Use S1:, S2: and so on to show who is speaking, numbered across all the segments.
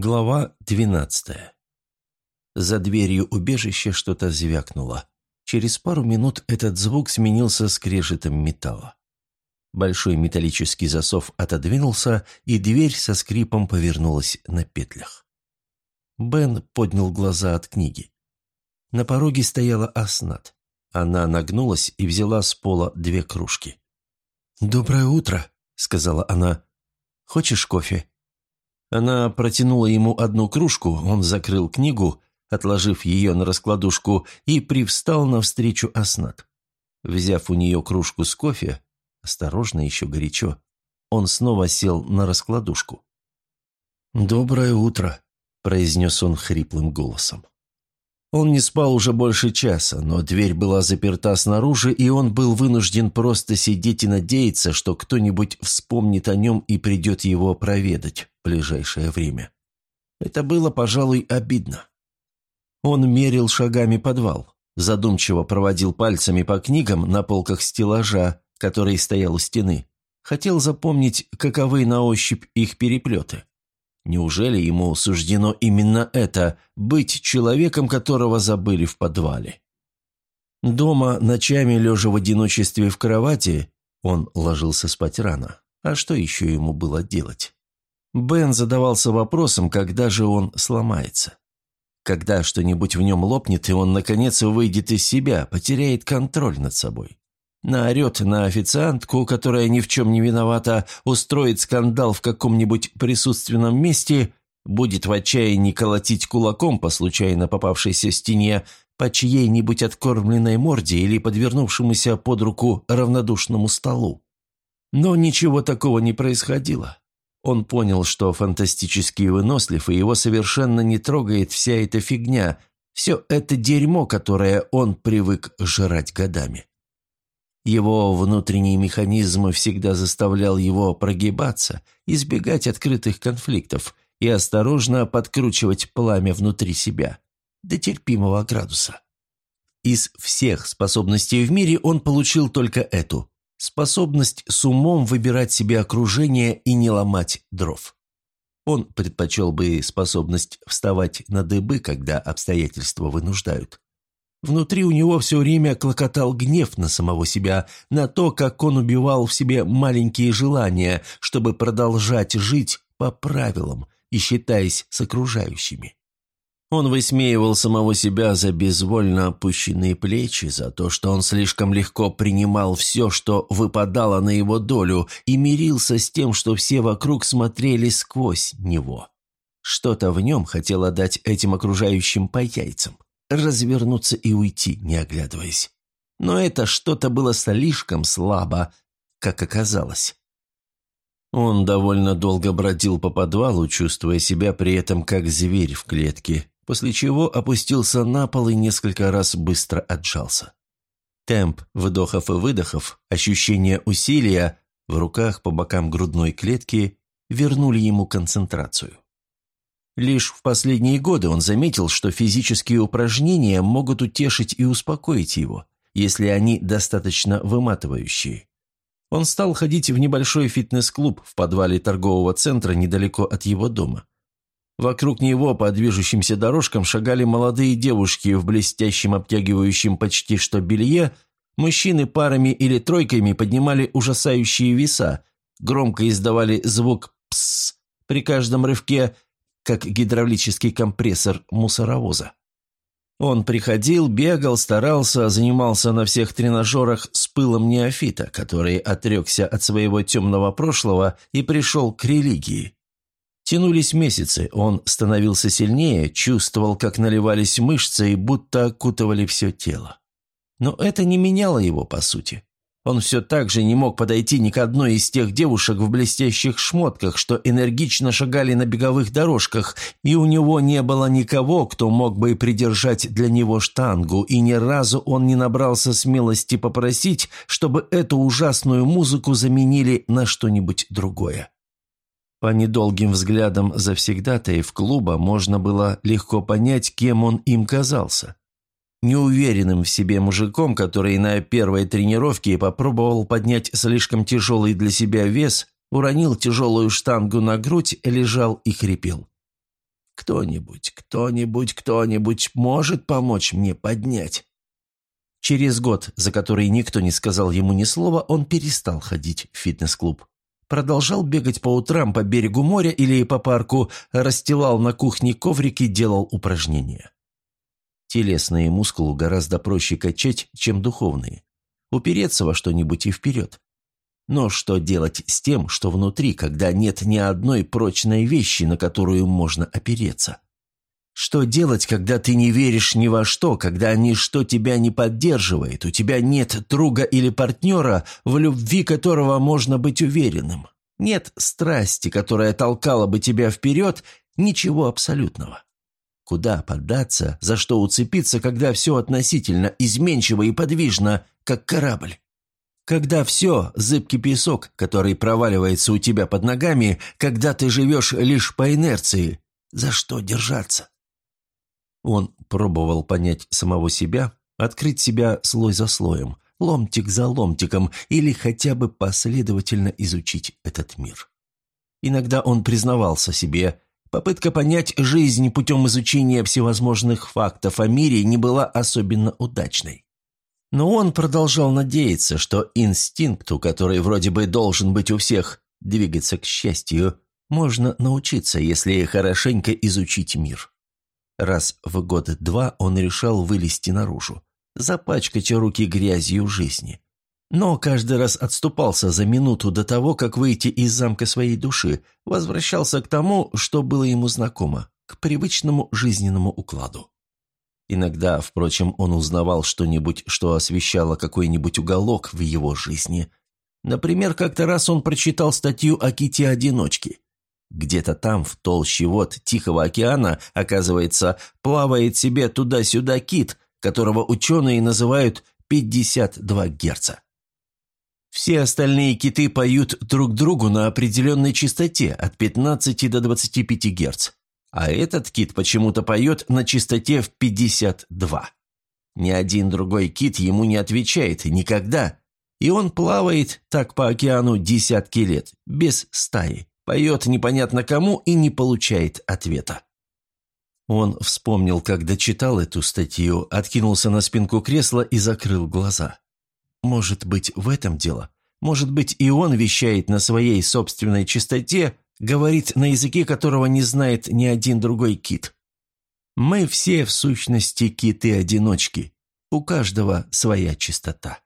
S1: Глава двенадцатая. За дверью убежища что-то звякнуло. Через пару минут этот звук сменился скрежетом металла. Большой металлический засов отодвинулся, и дверь со скрипом повернулась на петлях. Бен поднял глаза от книги. На пороге стояла Аснат. Она нагнулась и взяла с пола две кружки. «Доброе утро», — сказала она. «Хочешь кофе?» Она протянула ему одну кружку, он закрыл книгу, отложив ее на раскладушку, и привстал навстречу Аснат. Взяв у нее кружку с кофе, осторожно, еще горячо, он снова сел на раскладушку. «Доброе утро», — произнес он хриплым голосом. Он не спал уже больше часа, но дверь была заперта снаружи, и он был вынужден просто сидеть и надеяться, что кто-нибудь вспомнит о нем и придет его проведать в ближайшее время. Это было, пожалуй, обидно. Он мерил шагами подвал, задумчиво проводил пальцами по книгам на полках стеллажа, который стоял у стены. Хотел запомнить, каковы на ощупь их переплеты. Неужели ему суждено именно это – быть человеком, которого забыли в подвале? Дома, ночами лежа в одиночестве в кровати, он ложился спать рано. А что еще ему было делать? Бен задавался вопросом, когда же он сломается. Когда что-нибудь в нем лопнет, и он, наконец, выйдет из себя, потеряет контроль над собой наорет на официантку, которая ни в чем не виновата, устроит скандал в каком-нибудь присутственном месте, будет в отчаянии колотить кулаком по случайно попавшейся стене, по чьей-нибудь откормленной морде или подвернувшемуся под руку равнодушному столу. Но ничего такого не происходило. Он понял, что фантастически вынослив, и его совершенно не трогает вся эта фигня, все это дерьмо, которое он привык жрать годами. Его внутренний механизм всегда заставлял его прогибаться, избегать открытых конфликтов и осторожно подкручивать пламя внутри себя до терпимого градуса. Из всех способностей в мире он получил только эту – способность с умом выбирать себе окружение и не ломать дров. Он предпочел бы способность вставать на дыбы, когда обстоятельства вынуждают. Внутри у него все время клокотал гнев на самого себя, на то, как он убивал в себе маленькие желания, чтобы продолжать жить по правилам и считаясь с окружающими. Он высмеивал самого себя за безвольно опущенные плечи, за то, что он слишком легко принимал все, что выпадало на его долю, и мирился с тем, что все вокруг смотрели сквозь него. Что-то в нем хотело дать этим окружающим по яйцам развернуться и уйти, не оглядываясь. Но это что-то было слишком слабо, как оказалось. Он довольно долго бродил по подвалу, чувствуя себя при этом как зверь в клетке, после чего опустился на пол и несколько раз быстро отжался. Темп вдохов и выдохов, ощущение усилия в руках по бокам грудной клетки вернули ему концентрацию. Лишь в последние годы он заметил, что физические упражнения могут утешить и успокоить его, если они достаточно выматывающие. Он стал ходить в небольшой фитнес-клуб в подвале торгового центра недалеко от его дома. Вокруг него по движущимся дорожкам шагали молодые девушки в блестящем обтягивающем почти что белье, мужчины парами или тройками поднимали ужасающие веса, громко издавали звук «псс» при каждом рывке – как гидравлический компрессор мусоровоза. Он приходил, бегал, старался, занимался на всех тренажерах с пылом неофита, который отрекся от своего темного прошлого и пришел к религии. Тянулись месяцы, он становился сильнее, чувствовал, как наливались мышцы и будто окутывали все тело. Но это не меняло его по сути. Он все так же не мог подойти ни к одной из тех девушек в блестящих шмотках, что энергично шагали на беговых дорожках, и у него не было никого, кто мог бы придержать для него штангу, и ни разу он не набрался смелости попросить, чтобы эту ужасную музыку заменили на что-нибудь другое. По недолгим взглядам завсегдатаев клуба можно было легко понять, кем он им казался неуверенным в себе мужиком, который на первой тренировке попробовал поднять слишком тяжелый для себя вес, уронил тяжелую штангу на грудь, лежал и хрипел. Кто-нибудь, кто-нибудь, кто-нибудь может помочь мне поднять?» Через год, за который никто не сказал ему ни слова, он перестал ходить в фитнес-клуб. Продолжал бегать по утрам по берегу моря или по парку, расстилал на кухне коврики, делал упражнения. Телесные мускулы гораздо проще качать, чем духовные. Упереться во что-нибудь и вперед. Но что делать с тем, что внутри, когда нет ни одной прочной вещи, на которую можно опереться? Что делать, когда ты не веришь ни во что, когда ничто тебя не поддерживает, у тебя нет друга или партнера, в любви которого можно быть уверенным? Нет страсти, которая толкала бы тебя вперед, ничего абсолютного. Куда поддаться, за что уцепиться, когда все относительно, изменчиво и подвижно, как корабль? Когда все – зыбкий песок, который проваливается у тебя под ногами, когда ты живешь лишь по инерции, за что держаться? Он пробовал понять самого себя, открыть себя слой за слоем, ломтик за ломтиком или хотя бы последовательно изучить этот мир. Иногда он признавался себе, попытка понять жизнь путем изучения всевозможных фактов о мире не была особенно удачной. Но он продолжал надеяться, что инстинкту, который вроде бы должен быть у всех, двигаться к счастью, можно научиться, если хорошенько изучить мир. Раз в год-два он решал вылезти наружу, запачкать руки грязью жизни. Но каждый раз отступался за минуту до того, как выйти из замка своей души, возвращался к тому, что было ему знакомо, к привычному жизненному укладу. Иногда, впрочем, он узнавал что-нибудь, что освещало какой-нибудь уголок в его жизни. Например, как-то раз он прочитал статью о ките-одиночке. Где-то там, в толще вод Тихого океана, оказывается, плавает себе туда-сюда кит, которого ученые называют 52 Герца. Все остальные киты поют друг другу на определенной частоте от 15 до 25 Герц, а этот кит почему-то поет на частоте в 52. Ни один другой кит ему не отвечает никогда, и он плавает так по океану десятки лет, без стаи поет непонятно кому и не получает ответа. Он вспомнил, как дочитал эту статью, откинулся на спинку кресла и закрыл глаза. Может быть, в этом дело? Может быть, и он вещает на своей собственной чистоте, говорит на языке, которого не знает ни один другой кит. Мы все, в сущности, киты-одиночки. У каждого своя чистота.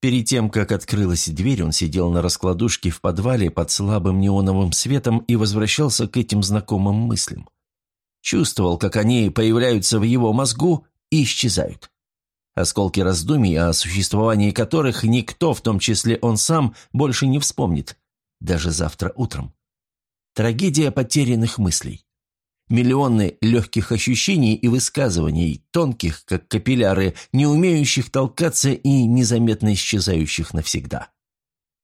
S1: Перед тем, как открылась дверь, он сидел на раскладушке в подвале под слабым неоновым светом и возвращался к этим знакомым мыслям. Чувствовал, как они появляются в его мозгу и исчезают. Осколки раздумий, о существовании которых никто, в том числе он сам, больше не вспомнит, даже завтра утром. Трагедия потерянных мыслей. Миллионы легких ощущений и высказываний, тонких, как капилляры, не умеющих толкаться и незаметно исчезающих навсегда.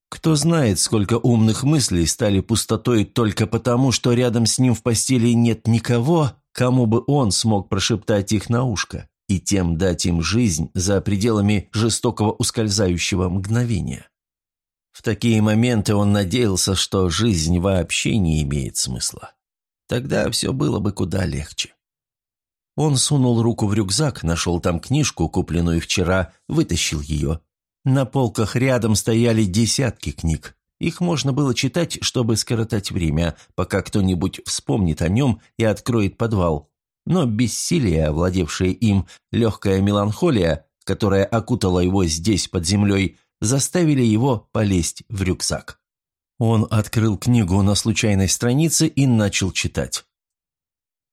S1: Кто знает, сколько умных мыслей стали пустотой только потому, что рядом с ним в постели нет никого, кому бы он смог прошептать их на ушко и тем дать им жизнь за пределами жестокого ускользающего мгновения. В такие моменты он надеялся, что жизнь вообще не имеет смысла. Тогда все было бы куда легче. Он сунул руку в рюкзак, нашел там книжку, купленную вчера, вытащил ее. На полках рядом стояли десятки книг. Их можно было читать, чтобы скоротать время, пока кто-нибудь вспомнит о нем и откроет подвал. Но бессилие, овладевшее им, легкая меланхолия, которая окутала его здесь под землей, заставили его полезть в рюкзак. Он открыл книгу на случайной странице и начал читать.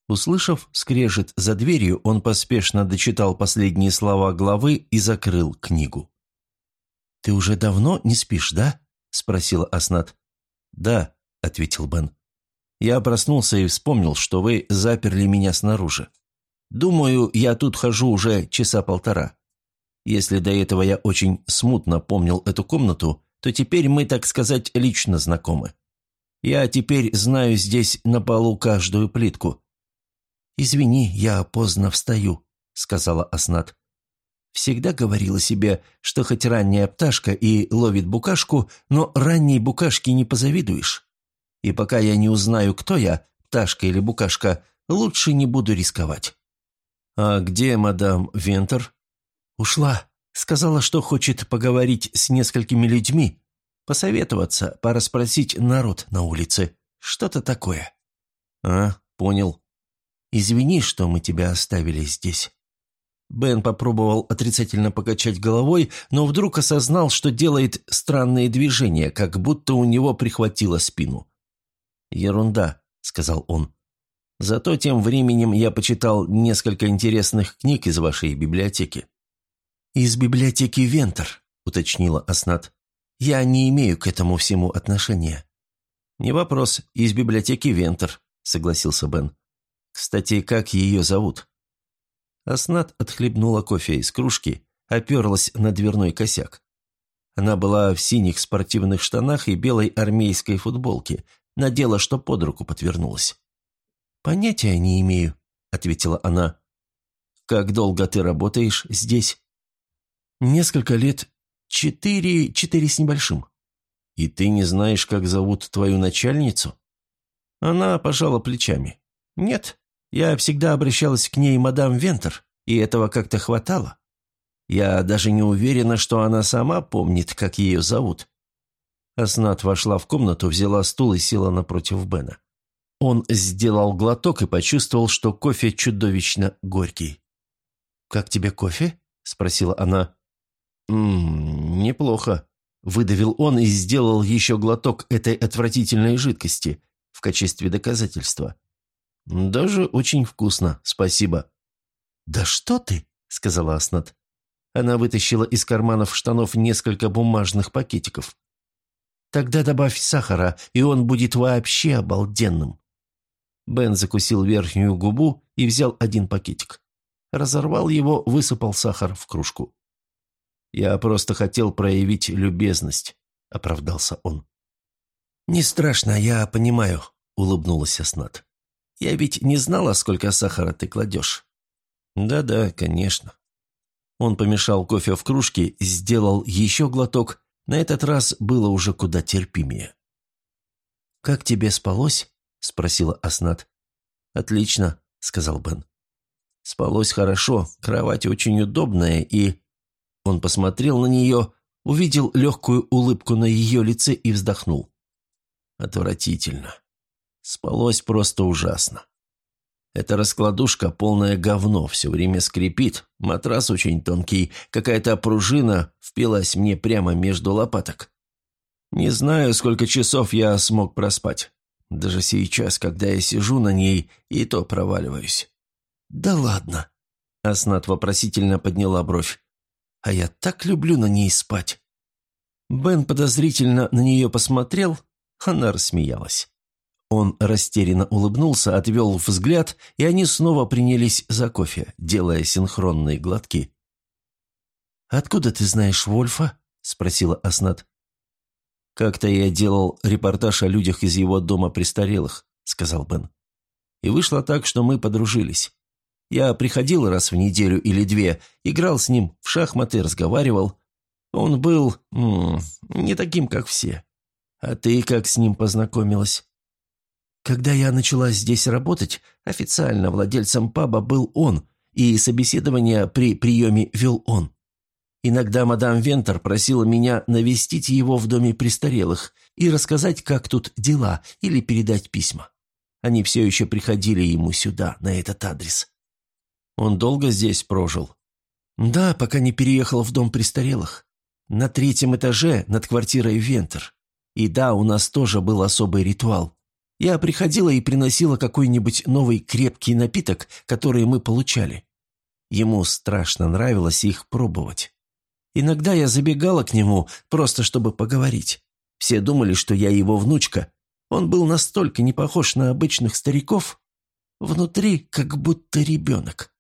S1: Услышав скрежет за дверью, он поспешно дочитал последние слова главы и закрыл книгу. «Ты уже давно не спишь, да?» – спросила Аснат. «Да», – ответил Бен. «Я проснулся и вспомнил, что вы заперли меня снаружи. Думаю, я тут хожу уже часа полтора. Если до этого я очень смутно помнил эту комнату, то теперь мы, так сказать, лично знакомы. Я теперь знаю здесь на полу каждую плитку». «Извини, я поздно встаю», — сказала Аснат. Всегда говорила себе, что хоть ранняя пташка и ловит букашку, но ранней букашке не позавидуешь. И пока я не узнаю, кто я, пташка или букашка, лучше не буду рисковать». «А где мадам Вентер?» «Ушла. Сказала, что хочет поговорить с несколькими людьми, посоветоваться, порасспросить народ на улице. Что-то такое». «А, понял. Извини, что мы тебя оставили здесь». Бен попробовал отрицательно покачать головой, но вдруг осознал, что делает странные движения, как будто у него прихватило спину. «Ерунда», — сказал он. «Зато тем временем я почитал несколько интересных книг из вашей библиотеки». «Из библиотеки Вентер», — уточнила Аснат. «Я не имею к этому всему отношения». «Не вопрос, из библиотеки Вентер», — согласился Бен. «Кстати, как ее зовут?» Аснат отхлебнула кофе из кружки, оперлась на дверной косяк. Она была в синих спортивных штанах и белой армейской футболке, надела, что под руку подвернулась. «Понятия не имею», — ответила она. «Как долго ты работаешь здесь?» «Несколько лет. Четыре, четыре с небольшим». «И ты не знаешь, как зовут твою начальницу?» Она пожала плечами. «Нет, я всегда обращалась к ней мадам Вентер, и этого как-то хватало. Я даже не уверена, что она сама помнит, как ее зовут». Аснат вошла в комнату, взяла стул и села напротив Бена. Он сделал глоток и почувствовал, что кофе чудовищно горький. «Как тебе кофе?» – спросила она. «Ммм, неплохо», – выдавил он и сделал еще глоток этой отвратительной жидкости в качестве доказательства. «Даже очень вкусно, спасибо». «Да что ты?» – сказала Аснат. Она вытащила из карманов штанов несколько бумажных пакетиков. «Тогда добавь сахара, и он будет вообще обалденным». Бен закусил верхнюю губу и взял один пакетик. Разорвал его, высыпал сахар в кружку. «Я просто хотел проявить любезность», — оправдался он. «Не страшно, я понимаю», — улыбнулась Аснат. Я ведь не знала, сколько сахара ты кладешь». «Да-да, конечно». Он помешал кофе в кружке, сделал еще глоток. На этот раз было уже куда терпимее. «Как тебе спалось?» – спросила Аснат. «Отлично», – сказал Бен. «Спалось хорошо, кровать очень удобная и...» Он посмотрел на нее, увидел легкую улыбку на ее лице и вздохнул. «Отвратительно. Спалось просто ужасно. Эта раскладушка полное говно, все время скрипит, матрас очень тонкий, какая-то пружина впилась мне прямо между лопаток. Не знаю, сколько часов я смог проспать. Даже сейчас, когда я сижу на ней, и то проваливаюсь. «Да ладно!» Аснат вопросительно подняла бровь. «А я так люблю на ней спать!» Бен подозрительно на нее посмотрел, она рассмеялась. Он растерянно улыбнулся, отвел взгляд, и они снова принялись за кофе, делая синхронные глотки. «Откуда ты знаешь Вольфа?» – спросила Аснат. «Как-то я делал репортаж о людях из его дома престарелых», – сказал Бен. «И вышло так, что мы подружились. Я приходил раз в неделю или две, играл с ним в шахматы, разговаривал. Он был м -м, не таким, как все. А ты как с ним познакомилась?» Когда я начала здесь работать, официально владельцем паба был он, и собеседование при приеме вел он. Иногда мадам Вентер просила меня навестить его в доме престарелых и рассказать, как тут дела, или передать письма. Они все еще приходили ему сюда, на этот адрес. Он долго здесь прожил? Да, пока не переехал в дом престарелых. На третьем этаже, над квартирой Вентер. И да, у нас тоже был особый ритуал. Я приходила и приносила какой-нибудь новый крепкий напиток, который мы получали. Ему страшно нравилось их пробовать. Иногда я забегала к нему, просто чтобы поговорить. Все думали, что я его внучка. Он был настолько не похож на обычных стариков. Внутри как будто ребенок.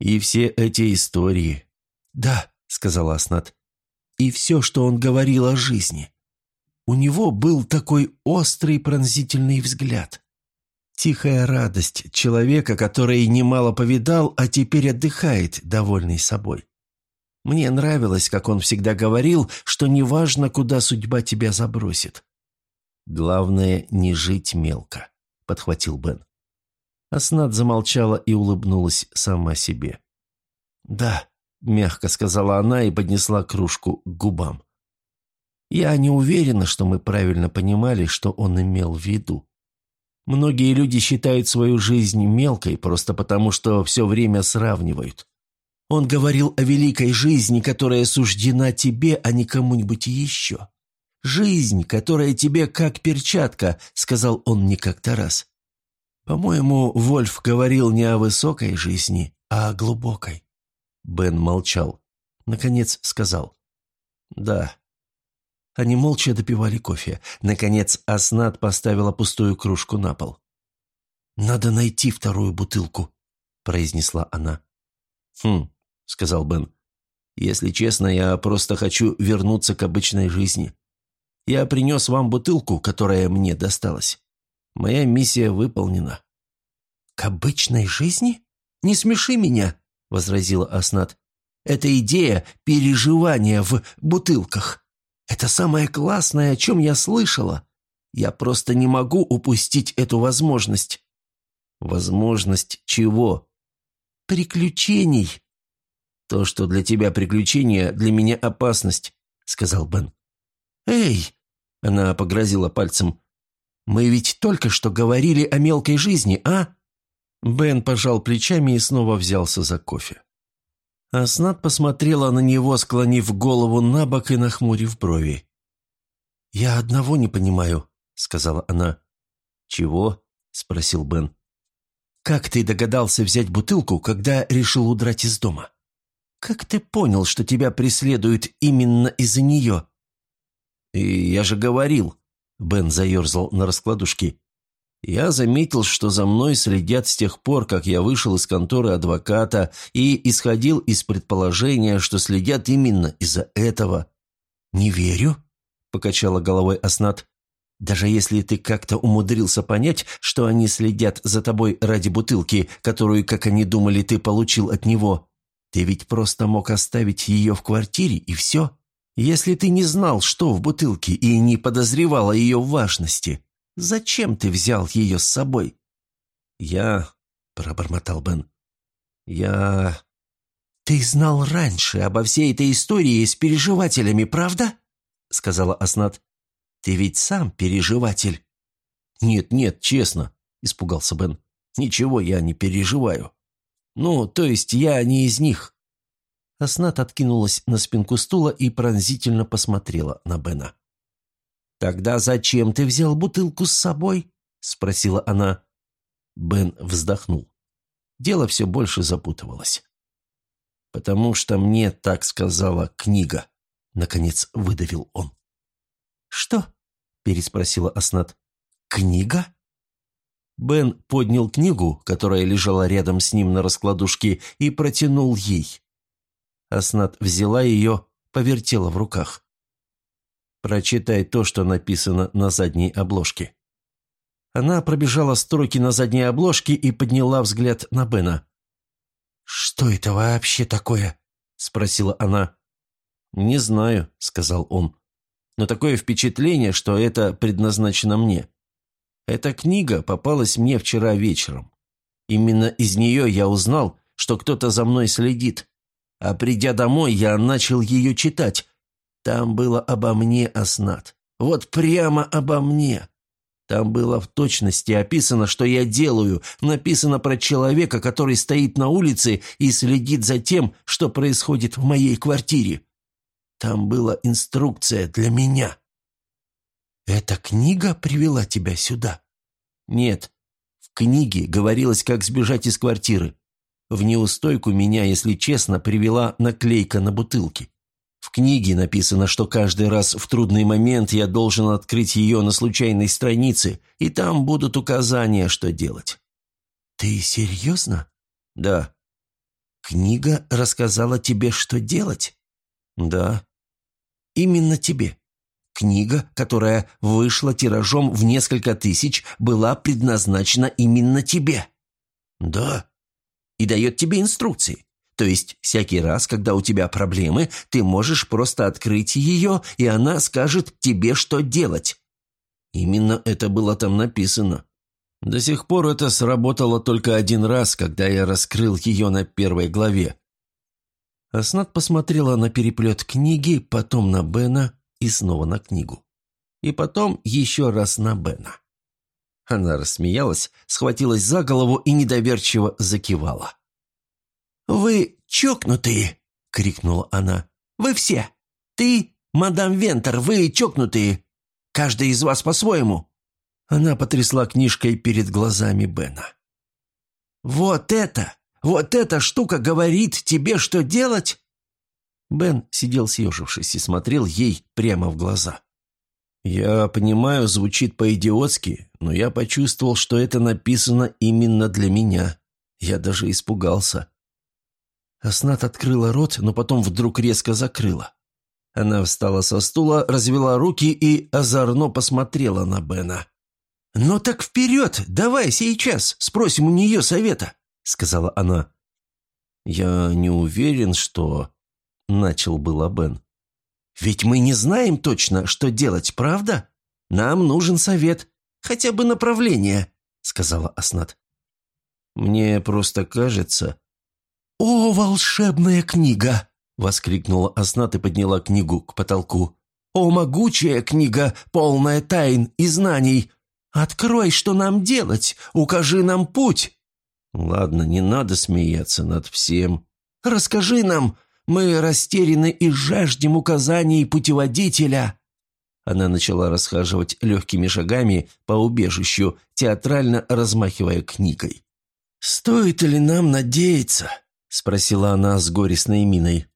S1: И все эти истории. «Да», — сказала Аснат. «И все, что он говорил о жизни. У него был такой острый пронзительный взгляд. Тихая радость человека, который немало повидал, а теперь отдыхает, довольный собой. Мне нравилось, как он всегда говорил, что неважно, куда судьба тебя забросит. Главное, не жить мелко. подхватил Бен. Аснат замолчала и улыбнулась сама себе. «Да», — мягко сказала она и поднесла кружку к губам. «Я не уверена, что мы правильно понимали, что он имел в виду. Многие люди считают свою жизнь мелкой просто потому, что все время сравнивают. Он говорил о великой жизни, которая суждена тебе, а не кому-нибудь еще. «Жизнь, которая тебе как перчатка», — сказал он мне как-то раз. По-моему, Вольф говорил не о высокой жизни, а о глубокой. Бен молчал. Наконец сказал. «Да». Они молча допивали кофе. Наконец Аснат поставила пустую кружку на пол. «Надо найти вторую бутылку», — произнесла она. «Хм», — сказал Бен. «Если честно, я просто хочу вернуться к обычной жизни. Я принес вам бутылку, которая мне досталась. Моя миссия выполнена». «К обычной жизни? Не смеши меня», — возразила Аснат. «Это идея переживания в бутылках. Это самое классное, о чем я слышала. Я просто не могу упустить эту возможность». «Возможность чего?» «Приключений». «То, что для тебя приключение, для меня опасность», — сказал Бен. «Эй!» — она погрозила пальцем. «Мы ведь только что говорили о мелкой жизни, а?» Бен пожал плечами и снова взялся за кофе. Аснат посмотрела на него, склонив голову на бок и нахмурив брови. «Я одного не понимаю», — сказала она. «Чего?» — спросил Бен. «Как ты догадался взять бутылку, когда решил удрать из дома? Как ты понял, что тебя преследуют именно из-за нее?» «И я же говорил», — Бен заерзал на раскладушке. «Я заметил, что за мной следят с тех пор, как я вышел из конторы адвоката и исходил из предположения, что следят именно из-за этого». «Не верю», — покачала головой Аснат. «Даже если ты как-то умудрился понять, что они следят за тобой ради бутылки, которую, как они думали, ты получил от него, ты ведь просто мог оставить ее в квартире, и все». Если ты не знал, что в бутылке, и не подозревал о ее важности, зачем ты взял ее с собой?» «Я...» — пробормотал Бен. «Я...» «Ты знал раньше обо всей этой истории с переживателями, правда?» — сказала Аснат. «Ты ведь сам переживатель». «Нет, нет, честно», — испугался Бен. «Ничего я не переживаю. Ну, то есть я не из них». Аснат откинулась на спинку стула и пронзительно посмотрела на Бена. «Тогда зачем ты взял бутылку с собой?» – спросила она. Бен вздохнул. Дело все больше запутывалось. «Потому что мне так сказала книга», – наконец выдавил он. «Что?» – переспросила Аснат. «Книга?» Бен поднял книгу, которая лежала рядом с ним на раскладушке, и протянул ей. Аснат взяла ее, повертела в руках. «Прочитай то, что написано на задней обложке». Она пробежала строки на задней обложке и подняла взгляд на Бена. «Что это вообще такое?» – спросила она. «Не знаю», – сказал он. «Но такое впечатление, что это предназначено мне. Эта книга попалась мне вчера вечером. Именно из нее я узнал, что кто-то за мной следит. А придя домой, я начал ее читать. Там было обо мне, Аснат. Вот прямо обо мне. Там было в точности описано, что я делаю, написано про человека, который стоит на улице и следит за тем, что происходит в моей квартире. Там была инструкция для меня. Эта книга привела тебя сюда? Нет. В книге говорилось, как сбежать из квартиры. В неустойку меня, если честно, привела наклейка на бутылке. В книге написано, что каждый раз в трудный момент я должен открыть ее на случайной странице, и там будут указания, что делать. «Ты серьезно?» «Да». «Книга рассказала тебе, что делать?» «Да». «Именно тебе?» Книга, которая вышла тиражом в несколько тысяч, была предназначена именно тебе?» «Да» и дает тебе инструкции. То есть всякий раз, когда у тебя проблемы, ты можешь просто открыть ее, и она скажет тебе, что делать. Именно это было там написано. До сих пор это сработало только один раз, когда я раскрыл ее на первой главе. Аснат посмотрела на переплет книги, потом на Бена и снова на книгу. И потом еще раз на Бена. Она рассмеялась, схватилась за голову и недоверчиво закивала. «Вы чокнутые!» — крикнула она. «Вы все! Ты, мадам Вентер, вы чокнутые! Каждый из вас по-своему!» Она потрясла книжкой перед глазами Бена. «Вот это! Вот эта штука говорит тебе, что делать?» Бен сидел съежившись и смотрел ей прямо в глаза. «Я понимаю, звучит по-идиотски, но я почувствовал, что это написано именно для меня. Я даже испугался». Аснат открыла рот, но потом вдруг резко закрыла. Она встала со стула, развела руки и озорно посмотрела на Бена. «Ну так вперед! Давай сейчас! Спросим у нее совета!» — сказала она. «Я не уверен, что...» — начал было Бен. «Ведь мы не знаем точно, что делать, правда? Нам нужен совет, хотя бы направление», — сказала Аснат. «Мне просто кажется...» «О, волшебная книга!» — воскликнула Аснат и подняла книгу к потолку. «О, могучая книга, полная тайн и знаний! Открой, что нам делать, укажи нам путь!» «Ладно, не надо смеяться над всем. Расскажи нам, мы растеряны и жаждем указаний путеводителя». Она начала расхаживать легкими шагами по убежищу, театрально размахивая книгой. «Стоит ли нам надеяться?» – спросила она с горестной миной.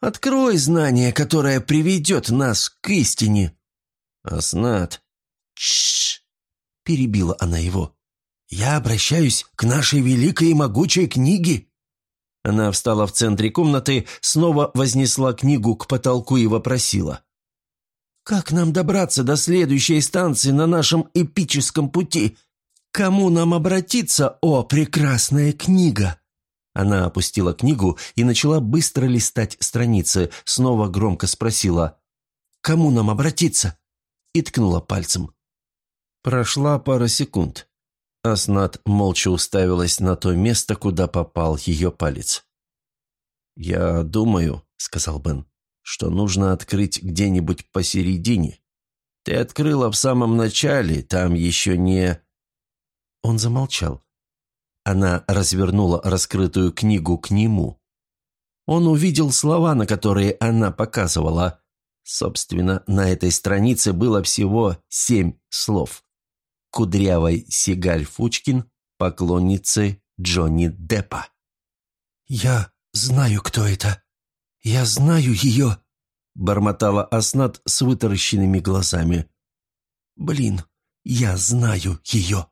S1: «Открой знание, которое приведет нас к истине». «Аснат». «Тш-ш-ш», перебила она его. «Я обращаюсь к нашей великой и могучей книге». Она встала в центре комнаты, снова вознесла книгу к потолку и вопросила. «Как нам добраться до следующей станции на нашем эпическом пути? Кому нам обратиться, о прекрасная книга?» Она опустила книгу и начала быстро листать страницы, снова громко спросила «Кому нам обратиться?» и ткнула пальцем. Прошла пара секунд. Аснат молча уставилась на то место, куда попал ее палец. «Я думаю», — сказал Бен, — «что нужно открыть где-нибудь посередине. Ты открыла в самом начале, там еще не...» Он замолчал. Она развернула раскрытую книгу к нему. Он увидел слова, на которые она показывала. Собственно, на этой странице было всего семь слов кудрявой Сигаль Фучкин, поклонницы Джонни Деппа. «Я знаю, кто это. Я знаю ее», — бормотала Аснат с вытаращенными глазами. «Блин, я знаю ее».